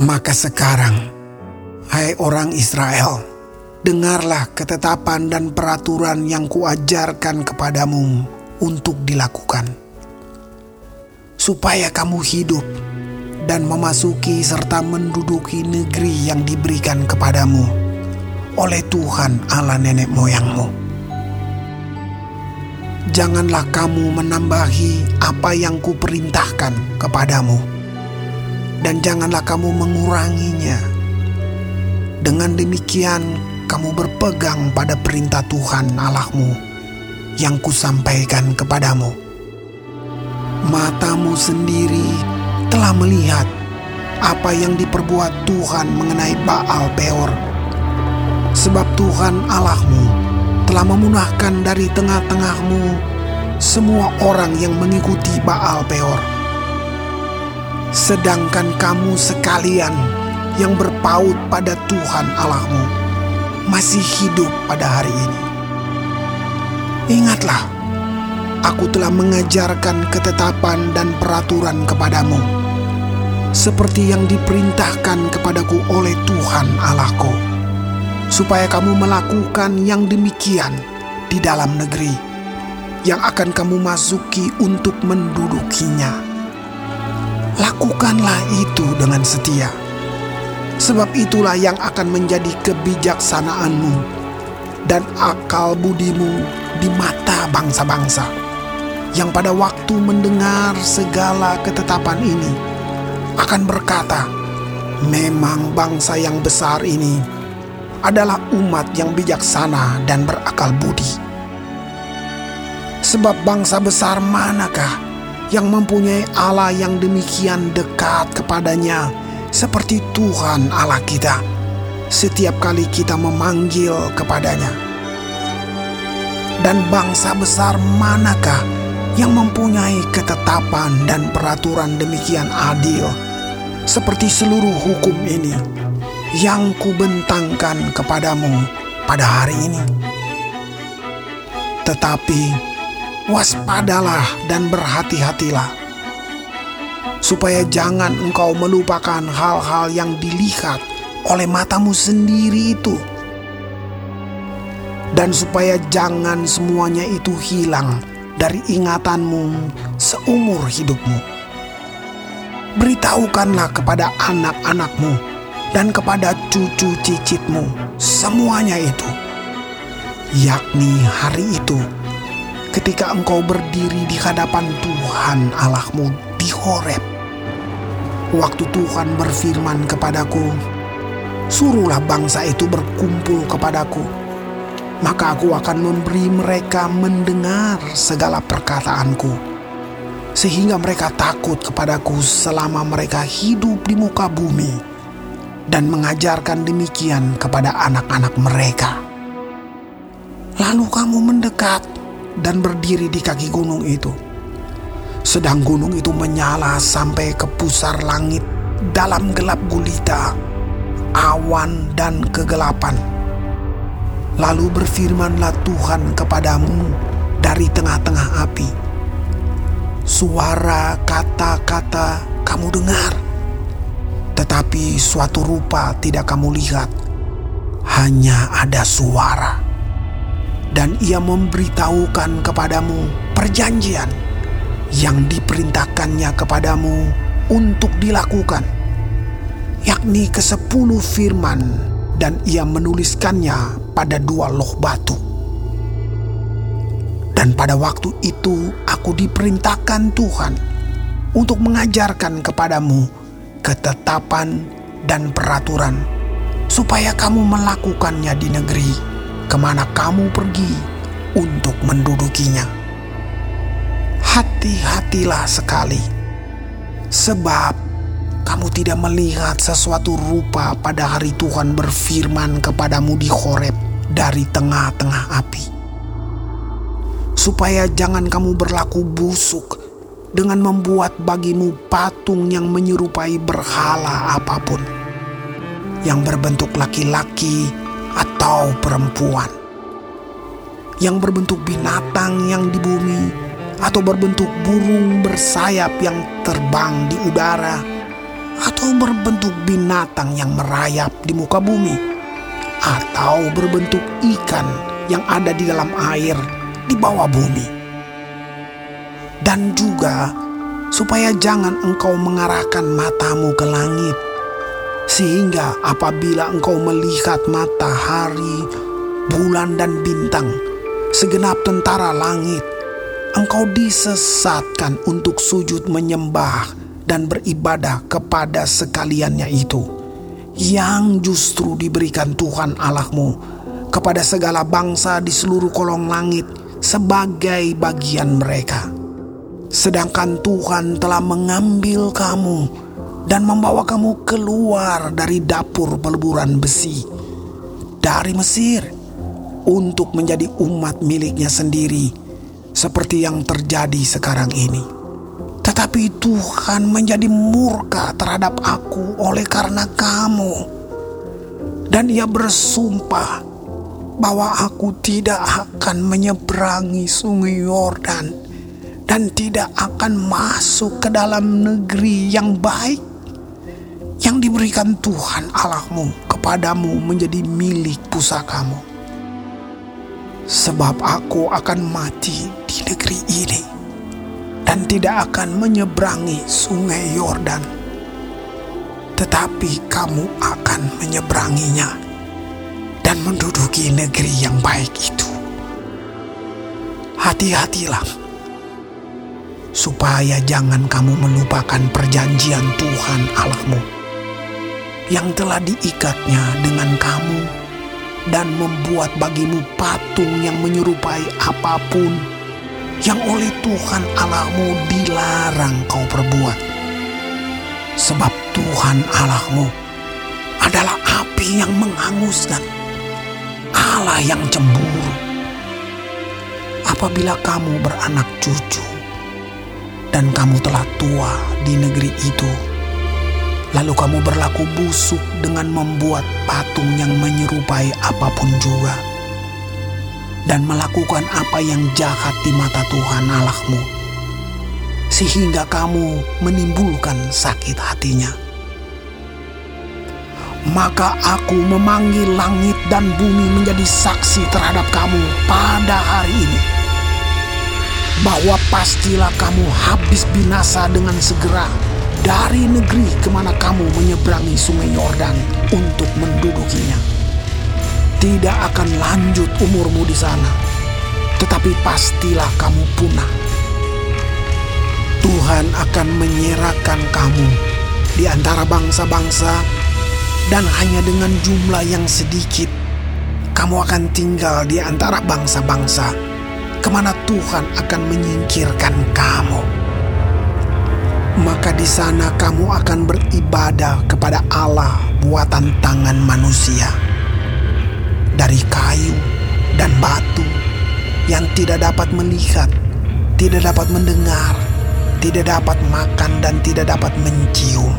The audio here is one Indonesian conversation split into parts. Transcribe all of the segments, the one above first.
Maka sekarang, hai orang Israel, dengarlah ketetapan dan peraturan yang kuajarkan kepadamu untuk dilakukan, supaya kamu hidup dan memasuki serta menduduki negeri yang diberikan kepadamu oleh Tuhan Allah nenek moyangmu. Janganlah kamu menambahi apa yang kuperintahkan kepadamu dan janganlah kamu menguranginya. Dengan demikian, kamu berpegang pada perintah Tuhan Allahmu yang kusampaikan kepadamu. Matamu sendiri telah melihat apa yang diperbuat Tuhan mengenai Baal Peor. Sebab Tuhan Allahmu telah memunahkan dari tengah-tengahmu semua orang yang mengikuti Baal Peor Sedangkan kamu sekalian yang berpaut pada Tuhan Allahmu masih hidup pada hari ini. Ingatlah, aku telah mengajarkan ketetapan dan peraturan kepadamu, seperti yang diperintahkan kepadaku oleh Tuhan Allahku, supaya kamu melakukan yang demikian di dalam negeri yang akan kamu masuki untuk mendudukinya lakukanlah itu dengan setia. Sebab itulah yang akan menjadi kebijaksanaanmu dan akal budimu di mata bangsa-bangsa yang pada waktu mendengar segala ketetapan ini akan berkata, "Memang bangsa yang besar ini adalah umat yang bijaksana dan berakal budi." Sebab bangsa besar manakah yang mempunyai Allah yang demikian dekat kepadanya, seperti Tuhan Allah kita, setiap kali kita memanggil kepadanya. Dan bangsa besar manakah yang mempunyai ketetapan dan peraturan demikian adil, seperti seluruh hukum ini yang kubentangkan kepadamu pada hari ini? Tetapi waspadalah dan berhati-hatilah, supaya jangan engkau melupakan hal-hal yang dilihat oleh matamu sendiri itu, dan supaya jangan semuanya itu hilang dari ingatanmu seumur hidupmu. Beritahukanlah kepada anak-anakmu dan kepada cucu cicitmu semuanya itu, yakni hari itu ketika engkau berdiri di hadapan Tuhan Allahmu di Horeb. Waktu Tuhan berfirman kepadaku, suruhlah bangsa itu berkumpul kepadaku, maka aku akan memberi mereka mendengar segala perkataanku, sehingga mereka takut kepadaku selama mereka hidup di muka bumi, dan mengajarkan demikian kepada anak-anak mereka. Lalu kamu mendekat dan berdiri di kaki gunung itu. Sedang gunung itu menyala sampai ke pusar langit dalam gelap gulita, awan dan kegelapan. Lalu berfirmanlah Tuhan kepadamu dari tengah-tengah api. Suara kata-kata kamu dengar, tetapi suatu rupa tidak kamu lihat. Hanya ada suara dan ia memberitahukan kepadamu perjanjian yang diperintahkannya kepadamu untuk dilakukan, yakni ke sepuluh firman dan ia menuliskannya pada dua loh batu. Dan pada waktu itu aku diperintahkan Tuhan untuk mengajarkan kepadamu ketetapan dan peraturan supaya kamu melakukannya di negeri ke mana kamu pergi untuk mendudukinya. Hati-hatilah sekali, sebab kamu tidak melihat sesuatu rupa pada hari Tuhan berfirman kepadamu di Horeb dari tengah-tengah api. Supaya jangan kamu berlaku busuk dengan membuat bagimu patung yang menyerupai berhala apa pun yang berbentuk laki-laki atau perempuan yang berbentuk binatang yang di bumi atau berbentuk burung bersayap yang terbang di udara atau berbentuk binatang yang merayap di muka bumi, atau berbentuk ikan yang ada di dalam air di bawah bumi. Dan juga supaya jangan engkau mengarahkan matamu ke langit, sehingga apabila engkau melihat matahari, bulan, dan bintang, segenap tentara langit, engkau disesatkan untuk sujud menyembah dan beribadah kepada sekaliannya itu, yang justru diberikan Tuhan Allahmu kepada segala bangsa di seluruh kolong langit sebagai bagian mereka. Sedangkan Tuhan telah mengambil kamu dan membawa kamu keluar dari dapur peleburan besi dari Mesir untuk menjadi umat miliknya sendiri seperti yang terjadi sekarang ini. Tetapi Tuhan menjadi murka terhadap aku oleh karena kamu. Dan ia bersumpah bahwa aku tidak akan menyeberangi sungai Yordan dan tidak akan masuk ke dalam negeri yang baik yang diberikan Tuhan Allahmu kepadamu menjadi milik pusakamu. Sebab aku akan mati di negeri ini dan tidak akan menyeberangi sungai Yordan. Tetapi kamu akan menyeberanginya dan menduduki negeri yang baik itu. Hati-hatilah supaya jangan kamu melupakan perjanjian Tuhan Allahmu yang telah diikatnya dengan kamu dan membuat bagimu patung yang menyerupai apa pun yang oleh Tuhan Allahmu dilarang kau perbuat. Sebab Tuhan Allahmu adalah api yang menghanguskan, Allah yang cemburu. Apabila kamu beranak cucu, dan kamu telah tua di negeri itu. Lalu kamu berlaku busuk dengan membuat patung yang menyerupai apa pun juga, dan melakukan apa yang jahat di mata Tuhan Allahmu, sehingga kamu menimbulkan sakit hatinya. Maka aku memanggil langit dan bumi menjadi saksi terhadap kamu pada hari ini. Bahwa pastilah kamu habis binasa dengan segera dari negeri ke mana kamu menyeberangi sungai Yordan untuk mendudukinya. Tidak akan lanjut umurmu di sana, tetapi pastilah kamu punah. Tuhan akan menyerahkan kamu di antara bangsa-bangsa dan hanya dengan jumlah yang sedikit kamu akan tinggal di antara bangsa-bangsa ke mana Tuhan akan menyingkirkan kamu. Maka di sana kamu akan beribadah kepada Allah buatan tangan manusia. Dari kayu dan batu yang tidak dapat melihat, tidak dapat mendengar, tidak dapat makan dan tidak dapat mencium.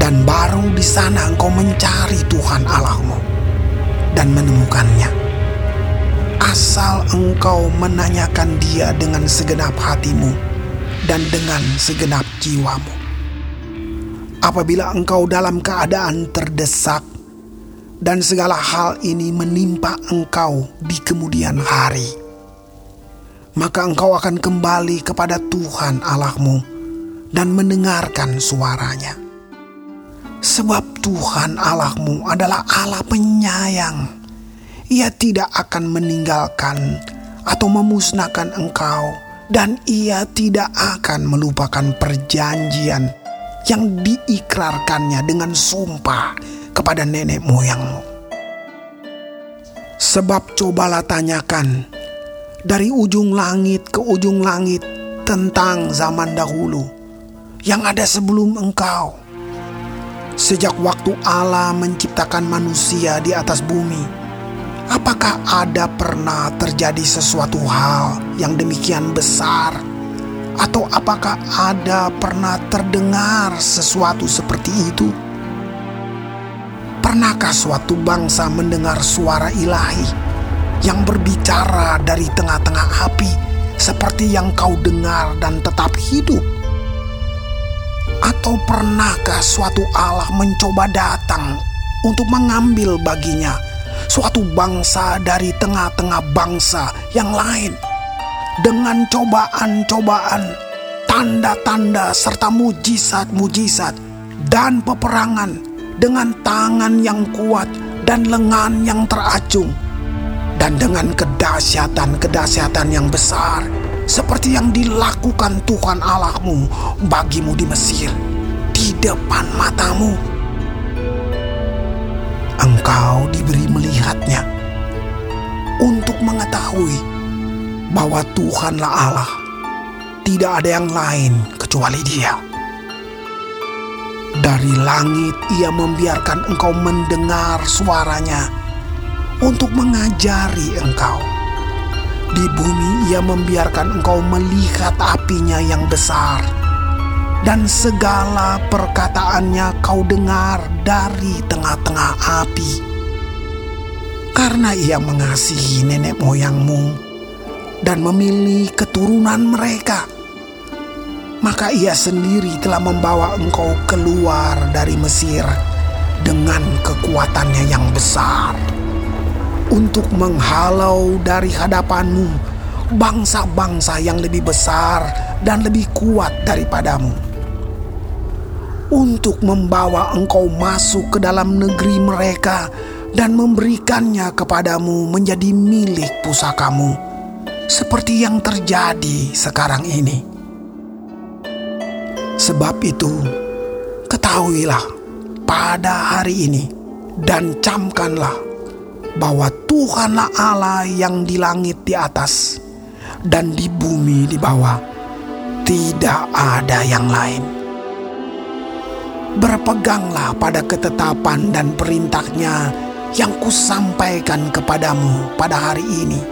Dan baru di sana engkau mencari Tuhan Allahmu dan menemukannya asal engkau menanyakan dia dengan segenap hatimu dan dengan segenap jiwamu. Apabila engkau dalam keadaan terdesak dan segala hal ini menimpa engkau di kemudian hari, maka engkau akan kembali kepada Tuhan Allahmu dan mendengarkan suaranya. Sebab Tuhan Allahmu adalah Allah penyayang ia tidak akan meninggalkan atau memusnahkan engkau, dan ia tidak akan melupakan perjanjian yang diikrarkannya dengan sumpah kepada nenek moyangmu. Sebab cobalah tanyakan dari ujung langit ke ujung langit tentang zaman dahulu yang ada sebelum engkau. Sejak waktu Allah menciptakan manusia di atas bumi, Apakah ada pernah terjadi sesuatu hal yang demikian besar? Atau apakah ada pernah terdengar sesuatu seperti itu? Pernahkah suatu bangsa mendengar suara ilahi yang berbicara dari tengah-tengah api seperti yang kau dengar dan tetap hidup? Atau pernahkah suatu Allah mencoba datang untuk mengambil baginya suatu bangsa dari tengah-tengah bangsa yang lain dengan cobaan-cobaan, tanda-tanda serta mujizat-mujizat dan peperangan dengan tangan yang kuat dan lengan yang teracung dan dengan kedahsyatan-kedahsyatan yang besar seperti yang dilakukan Tuhan Allahmu bagimu di Mesir di depan matamu. Engkau diberi melihatnya untuk mengetahui bahwa Tuhanlah Allah, tidak ada yang lain kecuali Dia. Dari langit Ia membiarkan engkau mendengar suaranya untuk mengajari engkau. Di bumi ia membiarkan engkau melihat apinya yang besar, dan segala perkataannya kau dengar dari tengah-tengah api. Karena ia mengasihi nenek moyangmu dan memilih keturunan mereka, maka ia sendiri telah membawa engkau keluar dari Mesir dengan kekuatannya yang besar untuk menghalau dari hadapanmu bangsa-bangsa yang lebih besar dan lebih kuat daripadamu. Untuk membawa engkau masuk ke dalam negeri mereka dan memberikannya kepadamu menjadi milik pusakamu, seperti yang terjadi sekarang ini. Sebab itu, ketahuilah pada hari ini dan camkanlah bahwa Tuhanlah Allah yang di langit di atas dan di bumi di bawah. Tidak ada yang lain. Berpeganglah pada ketetapan dan perintahnya yang kusampaikan kepadamu pada hari ini.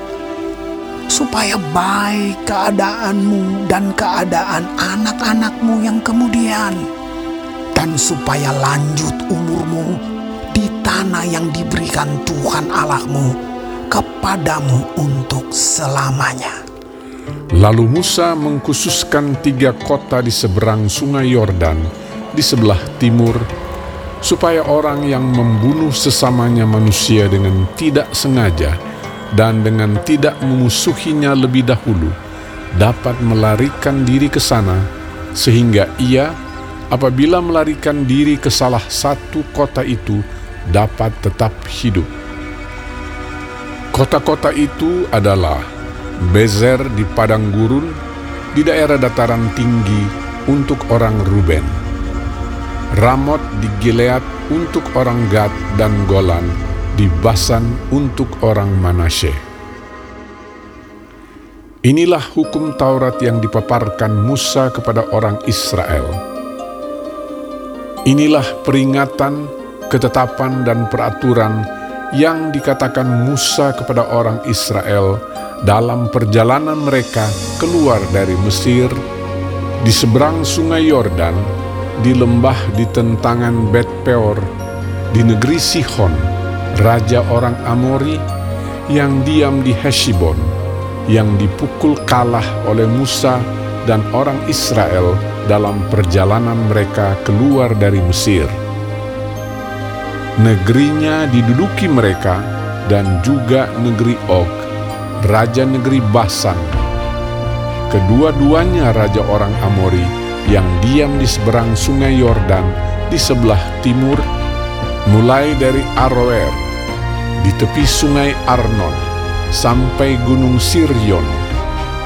Supaya baik keadaanmu dan keadaan anak-anakmu yang kemudian. Dan supaya lanjut umurmu di tanah yang diberikan Tuhan Allahmu kepadamu untuk selamanya. Lalu Musa mengkhususkan tiga kota di seberang sungai Yordan di sebelah timur, supaya orang yang membunuh sesamanya manusia dengan tidak sengaja dan dengan tidak memusuhinya lebih dahulu dapat melarikan diri ke sana, sehingga ia apabila melarikan diri ke salah satu kota itu dapat tetap hidup. Kota-kota itu adalah Bezer di padang gurun di daerah dataran tinggi untuk orang Ruben, Ramot di Gilead untuk orang Gad dan Golan, di Basan untuk orang Manasye. Inilah hukum Taurat yang dipaparkan Musa kepada orang Israel. Inilah peringatan ketetapan dan peraturan yang dikatakan Musa kepada orang Israel dalam perjalanan mereka keluar dari Mesir di seberang sungai Yordan di lembah di tentangan Bet Peor di negeri Sihon raja orang Amori yang diam di Heshibon yang dipukul kalah oleh Musa dan orang Israel dalam perjalanan mereka keluar dari Mesir negerinya diduduki mereka dan juga negeri Og, raja negeri Basan. Kedua-duanya raja orang Amori yang diam di seberang sungai Yordan di sebelah timur, mulai dari Aroer, di tepi sungai Arnon, sampai gunung Sirion.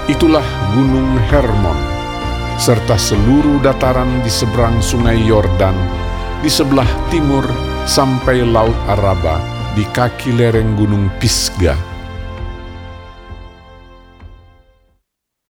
Itulah gunung Hermon, serta seluruh dataran di seberang sungai Yordan, di sebelah timur sampai Laut Araba di kaki lereng Gunung Pisgah